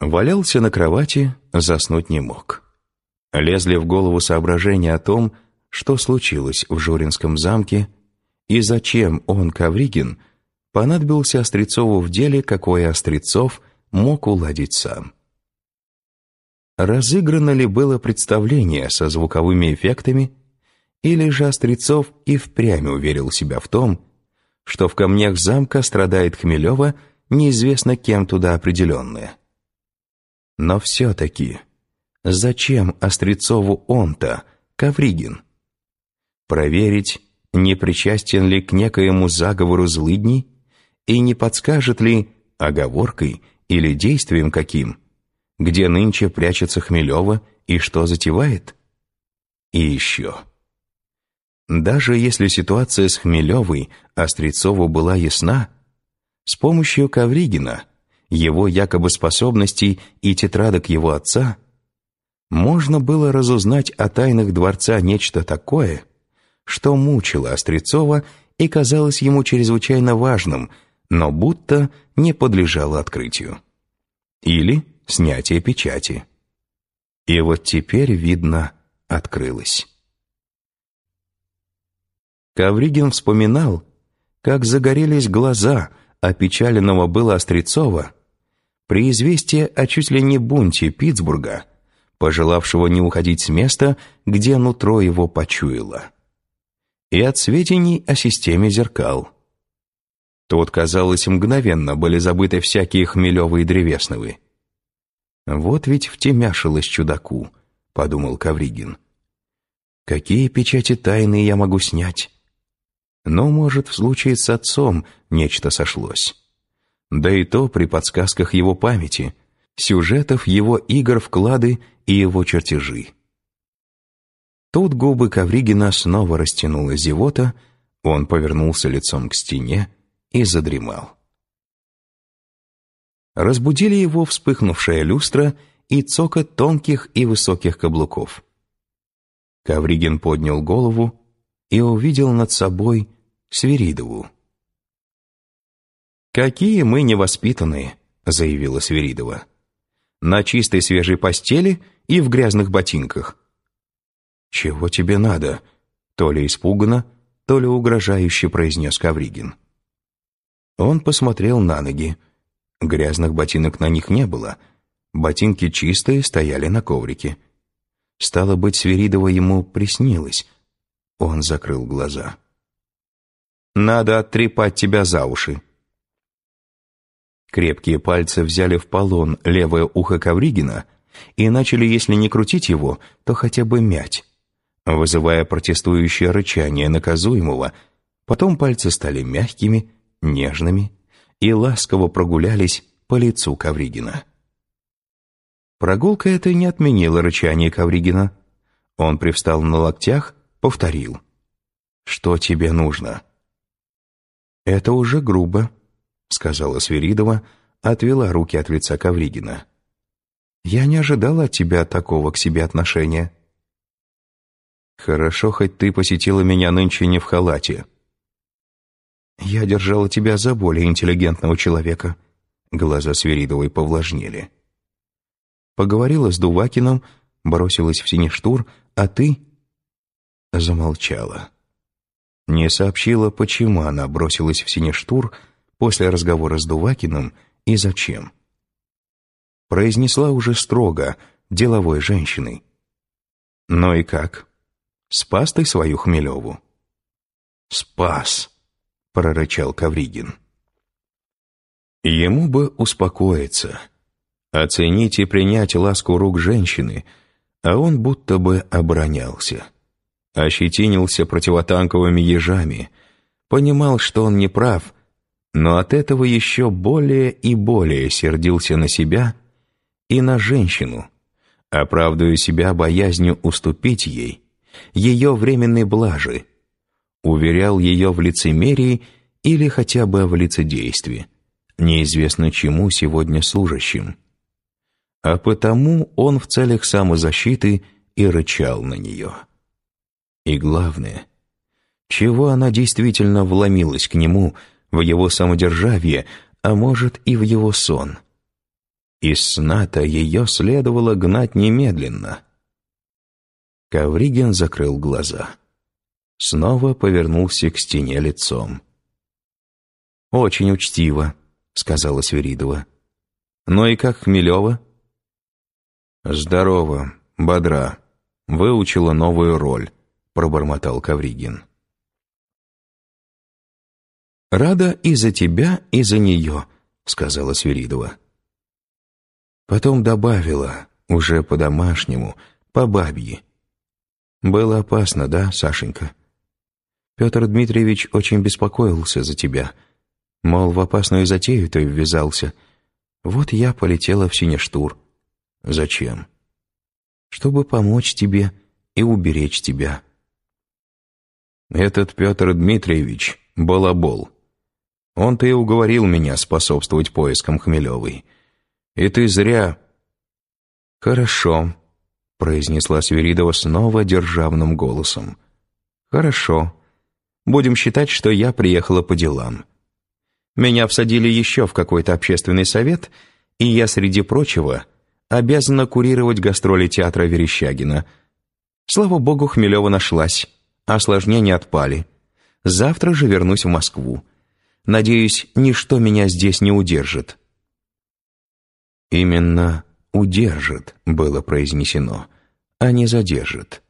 Валялся на кровати, заснуть не мог. Лезли в голову соображения о том, что случилось в Журинском замке и зачем он, Ковригин, понадобился Острецову в деле, какое Острецов мог уладить сам. Разыграно ли было представление со звуковыми эффектами, или же Острецов и впрямь уверил себя в том, что в камнях замка страдает Хмелева, неизвестно кем туда определенное. Но все-таки, зачем Острецову он-то, Ковригин? Проверить, не причастен ли к некоему заговору злыдней, и не подскажет ли оговоркой или действием каким, где нынче прячется Хмелева и что затевает? И еще. Даже если ситуация с Хмелевой Острецову была ясна, с помощью Ковригина, его якобы способностей и тетрадок его отца, можно было разузнать о тайнах дворца нечто такое, что мучило Острецова и казалось ему чрезвычайно важным, но будто не подлежало открытию. Или снятие печати. И вот теперь, видно, открылось. Ковригин вспоминал, как загорелись глаза опечаленного было Острецова при известии о чуть ли не бунте Питтсбурга, пожелавшего не уходить с места, где нутро его почуяло, и от сведений о системе зеркал. Тут, казалось, мгновенно были забыты всякие Хмелевы и Древесновы. «Вот ведь втемяшилось чудаку», — подумал Ковригин. «Какие печати тайны я могу снять? Но, может, в случае с отцом нечто сошлось. Да и то при подсказках его памяти, сюжетов его игр вклады и его чертежи. Тут губы Ковригина снова растянула зевота, он повернулся лицом к стене и задремал. Разбудили его вспыхнувшая люстра и цокот тонких и высоких каблуков. Ковригин поднял голову и увидел над собой Свиридову. «Какие мы невоспитанные», — заявила Свиридова. «На чистой свежей постели и в грязных ботинках». «Чего тебе надо?» — то ли испуганно, то ли угрожающе произнес Ковригин. Он посмотрел на ноги. Грязных ботинок на них не было. Ботинки чистые стояли на коврике. Стало быть, Свиридова ему приснилось. Он закрыл глаза. Надо оттрепать тебя за уши». Крепкие пальцы взяли в полон левое ухо Ковригина и начали, если не крутить его, то хотя бы мять, вызывая протестующее рычание наказуемого. Потом пальцы стали мягкими, нежными и ласково прогулялись по лицу Ковригина. Прогулка эта не отменила рычание Ковригина. Он привстал на локтях, повторил. «Что тебе нужно?» «Это уже грубо», — сказала Свиридова, отвела руки от лица Ковригина. «Я не ожидала от тебя такого к себе отношения». «Хорошо, хоть ты посетила меня нынче не в халате». «Я держала тебя за более интеллигентного человека». Глаза Свиридовой повлажнели. Поговорила с Дувакиным, бросилась в синий а ты...» Замолчала. Не сообщила, почему она бросилась в Синештур после разговора с Дувакиным и зачем. Произнесла уже строго, деловой женщиной. «Ну и как? Спас ты свою Хмелеву?» «Спас», — прорычал Кавригин. Ему бы успокоиться, оценить и принять ласку рук женщины, а он будто бы оборонялся ощетинился противотанковыми ежами, понимал, что он не прав, но от этого еще более и более сердился на себя и на женщину, оправдывая себя боязнью уступить ей, ее временной блажи, уверял ее в лицемерии или хотя бы в лицедействе, неизвестно чему сегодня служащим. А потому он в целях самозащиты и рычал на нее. И главное, чего она действительно вломилась к нему в его самодержавие, а может и в его сон. Из сна-то ее следовало гнать немедленно. Ковригин закрыл глаза. Снова повернулся к стене лицом. «Очень учтиво», — сказала Свиридова. «Ну и как Хмелева?» «Здорово, бодра. Выучила новую роль», — пробормотал Ковригин. «Рада и за тебя, и за нее», — сказала Свиридова. Потом добавила, уже по-домашнему, по-бабье. «Было опасно, да, Сашенька? Петр Дмитриевич очень беспокоился за тебя. Мол, в опасную затею ты ввязался. Вот я полетела в Синештур. Зачем? Чтобы помочь тебе и уберечь тебя». «Этот Петр Дмитриевич — балабол. Он-то и уговорил меня способствовать поискам Хмелевой». И ты зря...» «Хорошо», — произнесла Свиридова снова державным голосом. «Хорошо. Будем считать, что я приехала по делам. Меня всадили еще в какой-то общественный совет, и я, среди прочего, обязана курировать гастроли театра Верещагина. Слава богу, Хмелева нашлась, осложнения отпали. Завтра же вернусь в Москву. Надеюсь, ничто меня здесь не удержит». Именно «удержит» было произнесено, а не «задержит».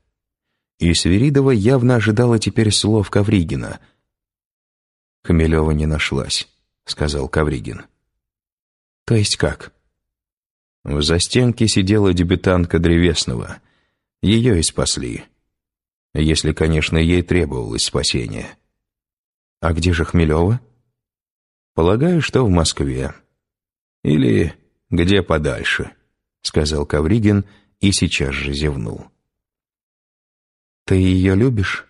И Свиридова явно ожидала теперь слов Ковригина. «Хмелева не нашлась», — сказал Ковригин. «То есть как?» В застенке сидела дебютантка Древесного. Ее и спасли. Если, конечно, ей требовалось спасение. «А где же Хмелева?» «Полагаю, что в Москве. Или «Где подальше?» — сказал Кавригин и сейчас же зевнул. «Ты ее любишь?»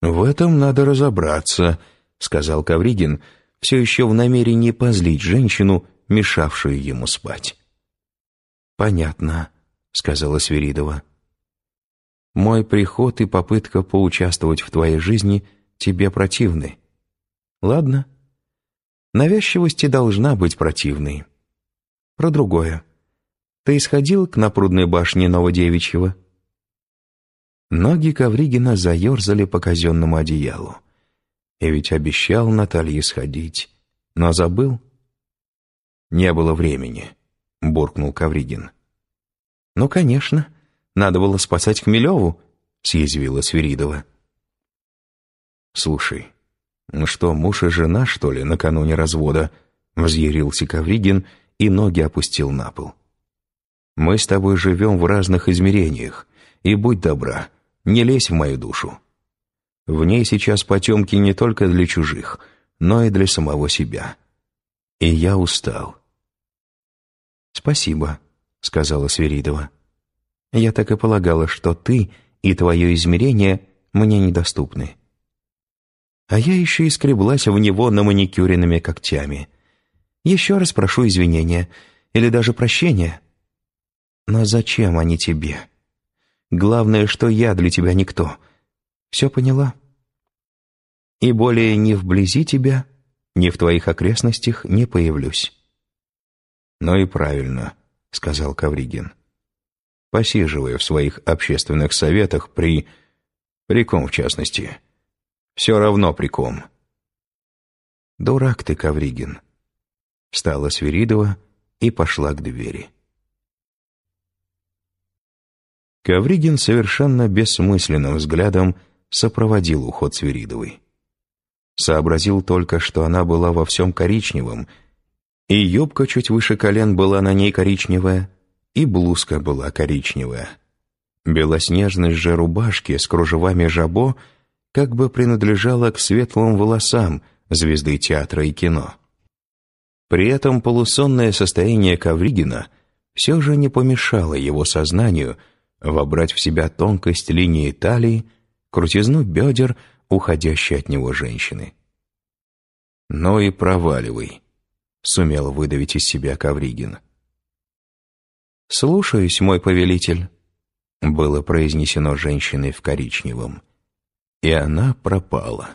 «В этом надо разобраться», — сказал Кавригин, все еще в намерении позлить женщину, мешавшую ему спать. «Понятно», — сказала Свиридова. «Мой приход и попытка поучаствовать в твоей жизни тебе противны. Ладно, навязчивости должна быть противной про другое. Ты исходил к напрудной башне Новодевичьего?» Ноги Ковригина заерзали по казенному одеялу. И ведь обещал Наталье сходить, но забыл. «Не было времени», — буркнул Ковригин. «Ну, конечно, надо было спасать Хмелеву», — съязвила Свиридова. «Слушай, что, муж и жена, что ли, накануне развода?» — взъярился Ковригин и ноги опустил на пол. «Мы с тобой живем в разных измерениях, и будь добра, не лезь в мою душу. В ней сейчас потемки не только для чужих, но и для самого себя. И я устал». «Спасибо», — сказала Свиридова. «Я так и полагала, что ты и твое измерение мне недоступны». А я еще и скреблась в него на маникюренными когтями — еще раз прошу извинения или даже прощения. Но зачем они тебе? Главное, что я для тебя никто. Все поняла? И более ни вблизи тебя, ни в твоих окрестностях не появлюсь. «Ну и правильно», — сказал Кавригин. «Посиживая в своих общественных советах при... при ком, в частности? Все равно при ком». «Дурак ты, Кавригин», Встала Свиридова и пошла к двери. Ковригин совершенно бессмысленным взглядом сопроводил уход Свиридовой. Сообразил только, что она была во всем коричневом, и юбка чуть выше колен была на ней коричневая, и блузка была коричневая. Белоснежность же рубашки с кружевами жабо как бы принадлежала к светлым волосам звезды театра и кино. При этом полусонное состояние Ковригина все же не помешало его сознанию вобрать в себя тонкость линии талии, крутизну бедер, уходящей от него женщины. «Ну и проваливай», — сумел выдавить из себя Ковригин. «Слушаюсь, мой повелитель», — было произнесено женщиной в коричневом, и она пропала.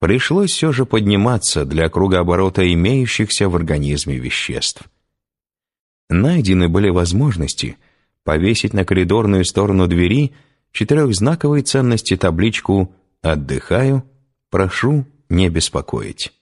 Пришлось все же подниматься для кругооборота имеющихся в организме веществ. Найдены были возможности повесить на коридорную сторону двери четырехзнаковой ценности табличку «Отдыхаю, прошу не беспокоить».